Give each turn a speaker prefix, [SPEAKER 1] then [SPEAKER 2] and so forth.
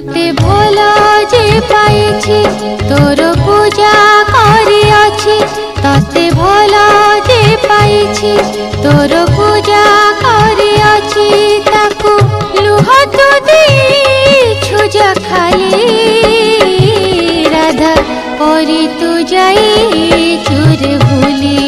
[SPEAKER 1] তোতে ভালো যে পাইছি, তোর পূজা করিছি তোতে ভালো যে পাইছি, তোর পূজা করিছি তাকু লুহ তো দিছু যা খালি রাধা পরি তু যাইছু রে ভুলি।